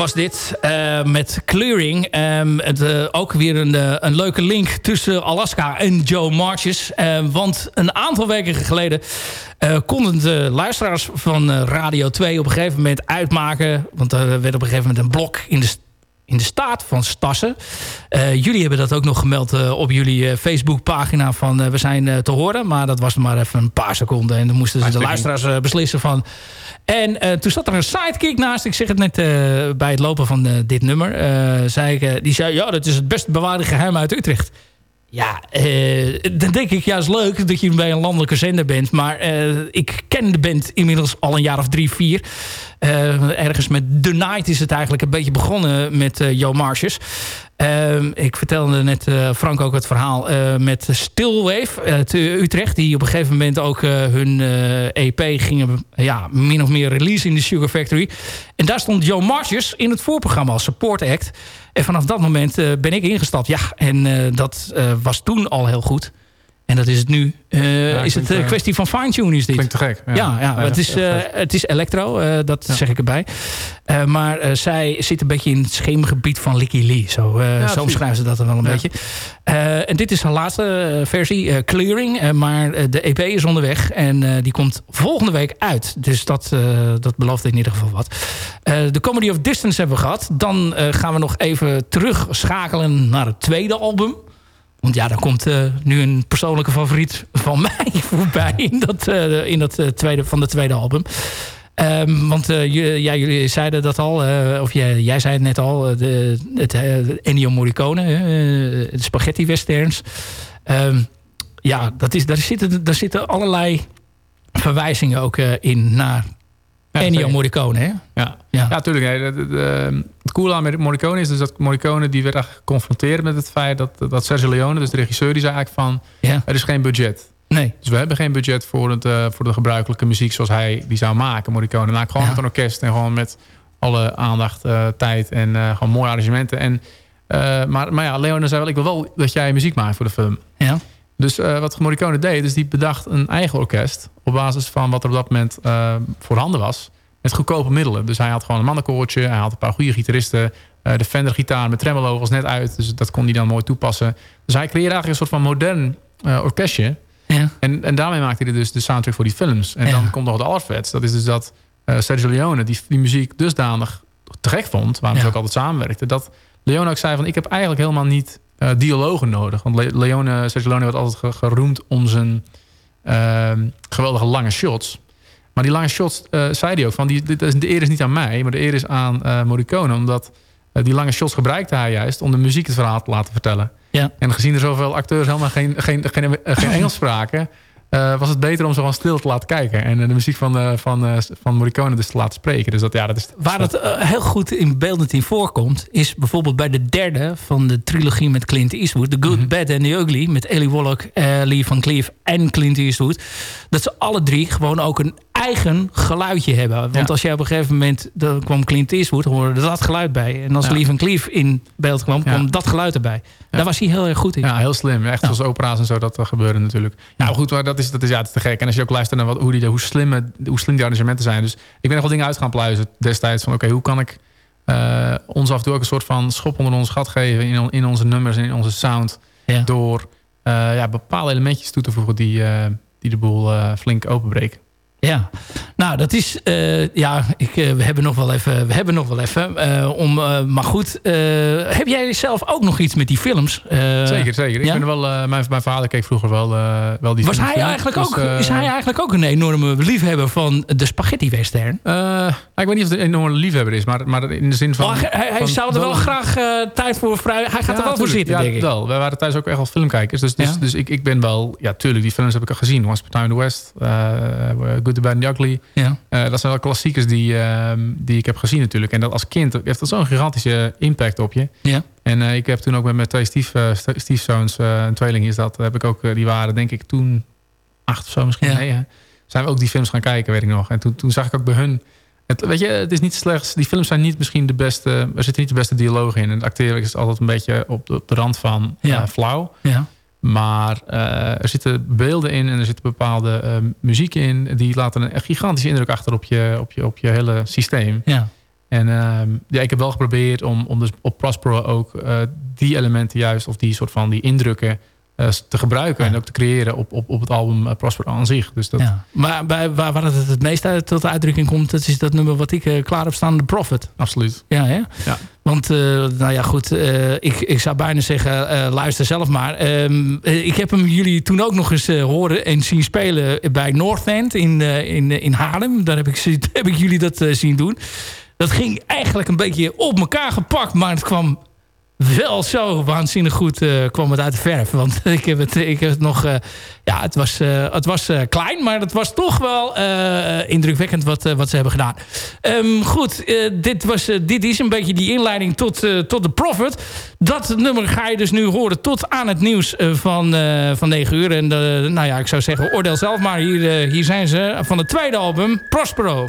Was dit. eh, met Clearing. Ehm, het, eh, ook weer een, eh, een leuke link tussen Alaska en Joe Marches. Eh, want een aantal weken geleden... konden de luisteraars van Radio 2 op een gegeven moment uitmaken... want er werd op een gegeven moment een blok in de in de staat van Stassen. Eh, jullie hebben dat ook nog gemeld eh, op jullie eh, Facebookpagina van we zijn te horen. Maar dat was maar even een paar seconden. En dan moesten ze de luisteraars beslissen van... En toen zat er een sidekick naast. Ik zeg het net bij het lopen van dit nummer. zei ik, die zei, ja, dat is het best bewaarde geheim uit Utrecht. Ja, eh, dan denk ik juist leuk dat je bij een landelijke zender bent. Maar eh, ik ken de band inmiddels al een jaar of drie, vier. Eh, ergens met The Night is het eigenlijk een beetje begonnen met eh Joe Ehm, ik vertelde net eh, Frank ook het verhaal eh, met Stillwave uit eh, Utrecht. Die op een gegeven moment ook hun EP gingen ja, min of meer release in de Sugar Factory. En daar stond Joe Marches in het voorprogramma als support act. En vanaf dat moment ben ik ingestapt. Ja, en dat was toen al heel goed. En dat is het nu. Eh, is het een eh, kwestie van fine-tune is dit. Klinkt te gek. Ja, ja, Ja, het, is, eh, het is electro, eh, dat zeg ik erbij. Eh, maar eh, zij zit een beetje in het scheemgebied van Licky Lee. Zo, eh, omschrijven ze dat dan wel een beetje. Eh, en dit is haar laatste eh, versie, eh, Clearing. Eh, maar eh, de EP is onderweg en eh, die komt volgende week uit. Dus dat, eh, dat belooft in ieder geval wat. Eh, de Comedy of Distance hebben we gehad. Dan eh, gaan we nog even terugschakelen naar het tweede album. Want ja, daar komt eh, nu een persoonlijke favoriet van [LAUGHS] mij voorbij in dat, eh, in eh, tweede, van de tweede album. Ehm, want ja, jullie zeiden dat al, of jij, jij zei het net al, de, het, Ennio Morricone, de spaghetti westerns. Ehm, ja, dat is, daar, zitten, daar zitten allerlei verwijzingen ook in naar Ennio. Morricone. Hè? Ja, Ja. ja. tuurlijk. hè. De- de- de- het coole aan Morricone is dus dat Morricone die werd eigenlijk geconfronteerd met het feit dat, dat Sergio Leone, dus de regisseur, die zei eigenlijk van Ja. er is geen budget. Nee. Dus we hebben geen budget voor, het, eh, voor de gebruikelijke muziek zoals hij die zou maken, Morricone. Maak gewoon Ja. met een orkest en gewoon met alle aandacht, eh, tijd en eh, gewoon mooie arrangementen. En, eh, maar, maar ja, Leone zei wel, ik wil wel dat jij muziek maakt voor de film. Ja. Dus eh, wat Morricone deed, is die bedacht een eigen orkest... op basis van wat er op dat moment eh, voorhanden was... met goedkope middelen. Dus hij had gewoon een mannenkoortje, hij had een paar goede gitaristen... eh, de Fender-gitaar met tremolo was net uit, dus dat kon hij dan mooi toepassen. Dus hij creëerde eigenlijk een soort van modern orkestje... Ja. En, en daarmee maakte hij dus de soundtrack voor die films. En Ja. dan komt nog het allervetst. Dat is dus dat Sergio Leone die, die muziek dusdanig te gek vond... waarom Ja. ze ook altijd samenwerkten... dat Leone ook zei van... ik heb eigenlijk helemaal niet eh, dialogen nodig. Want Le- Leone, Sergio Leone werd altijd ge- geroemd om zijn ehm, geweldige lange shots. Maar die lange shots, eh, zei hij ook van... Die, dit is- de eer is niet aan mij, maar de eer is aan eh, Morricone. Omdat die lange shots gebruikte hij juist... om de muziek het verhaal te laten vertellen. Ja. En gezien er zoveel acteurs helemaal geen, geen, geen, geen Engels spraken... eh, was het beter om ze gewoon stil te laten kijken. En eh, de muziek van, eh, van, van Morricone dus te laten spreken. Dus dat, ja, dat is... Waar het eh, heel goed in beeldend in voorkomt... is bijvoorbeeld bij de derde van de trilogie met Clint Eastwood... The Good, Mhm. Bad and the Ugly... met Ellie Wallach, Lee Van Cleef en Clint Eastwood... dat ze alle drie gewoon ook een eigen geluidje hebben. Want Ja. als jij op een gegeven moment... dan kwam Clint Eastwood, hoorde dat geluid bij. En als Ja. Van Cleef in beeld kwam, Ja. kwam dat geluid erbij. Daar was hij heel erg goed in. Ja, heel slim. Echt zoals opera's en zo dat er gebeuren natuurlijk. Ja, maar goed, maar dat is, dat is, ja, is te gek. En als je ook luistert naar wat, hoe, die, hoe, slimme, hoe slim die arrangementen zijn. Dus ik ben nog wel dingen uit gaan pluizen destijds. Van oké, hoe kan ik eh, ons af en toe ook een soort van schop onder ons gat geven... in, on- in onze nummers en in onze sound... Door eh, ja, bepaalde elementjes toe te voegen die, eh, die de boel eh, flink openbreken. Ja, nou dat is, eh, ja, ik, eh, we hebben nog wel even, we hebben nog wel even, eh, om, maar goed, heb jij zelf ook nog iets met die films? Zeker, zeker. Ik ja? ben wel, mijn, mijn vader keek vroeger wel, wel die Was films. hij eigenlijk dus, ook, is hij eigenlijk ook een enorme liefhebber van de spaghetti western? eh, nou, ik weet niet of het een enorme liefhebber is, maar, maar in de zin van... Oh, hij hij zou er wel graag tijd voor vrij, hij gaat er wel voor zitten ja, denk ik. wel. Wij waren thuis ook echt als filmkijkers. Dus, dus, dus ik, ik ben wel... Ja, tuurlijk, die films heb ik al gezien. Once Upon a Time in the West. Good, the Bad and the Ugly. Ja. Eh, dat zijn wel klassiekers die, ehm, die ik heb gezien natuurlijk. En dat als kind heeft dat zo'n gigantische impact op je. Ja. En eh, ik heb toen ook met mijn twee stief, eh, st- stiefzoons, een tweeling is dat, heb ik ook, die waren denk ik toen acht of zo misschien, Ja. Zijn we ook die films gaan kijken, weet ik nog. En toen, toen zag ik ook bij hun... Het, weet je, het is niet slechts... Die films zijn niet misschien de beste... Er zitten niet de beste dialogen in. En het acteren is altijd een beetje op de, op de rand van Ja. flauw. Ja. Maar eh, er zitten beelden in en er zit bepaalde eh, muziek in. Die laten een gigantische indruk achter op je, op je, op je hele systeem. Ja. En ehm, ja, ik heb wel geprobeerd om, om dus op Prospero ook eh, die elementen juist... of die soort van die indrukken te gebruiken en ook te creëren op, op, op het album Prospero aan zich. Dus dat... Ja. Maar bij, waar, waar het het meest uit, tot uitdrukking komt... dat is dat nummer wat ik klaar heb staan, The Prophet. Absoluut. Ja, hè? Ja. Want, nou ja, goed, ik, ik zou bijna zeggen, luister zelf maar. Um, ik heb hem jullie toen ook nog eens horen en zien spelen bij North End in, in, in Haarlem. Daar heb ik, [LAUGHS] heb ik jullie dat zien doen. Dat ging eigenlijk een beetje op elkaar gepakt, maar het kwam wel zo waanzinnig goed uh, kwam het uit de verf. Want [LAUGHS] ik heb het, ik heb het nog... Uh, ja, het was, uh, het was klein, maar het was toch wel indrukwekkend wat, wat ze hebben gedaan. Um, goed, dit, was, dit is een beetje die inleiding tot, tot de Prophet. Dat nummer ga je dus nu horen tot aan het nieuws van, van 9 uur. En nou ja, ik zou zeggen, oordeel zelf maar. Hier, hier zijn ze van het tweede album, Prospero.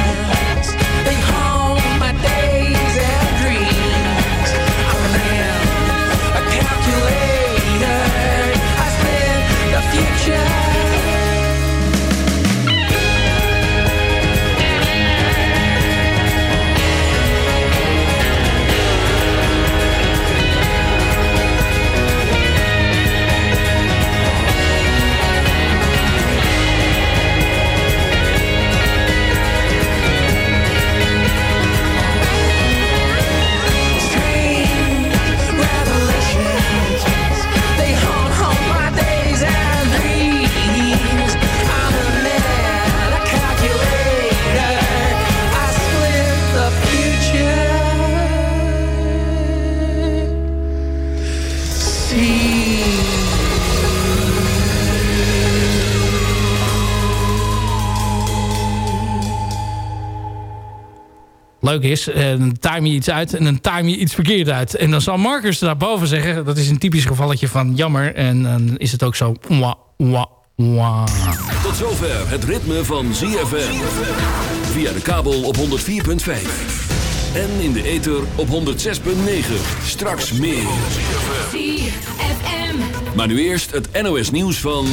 leuk is, eh, dan time je iets uit en dan time je iets verkeerd uit. En dan zal Marcus daarboven zeggen, dat is een typisch gevalletje van jammer. En dan is het ook zo... Wah, wah, wah. Tot zover het ritme van ZFM. Via de kabel op 104.5. En in de ether op 106.9. Straks meer. Maar nu eerst het NOS nieuws van...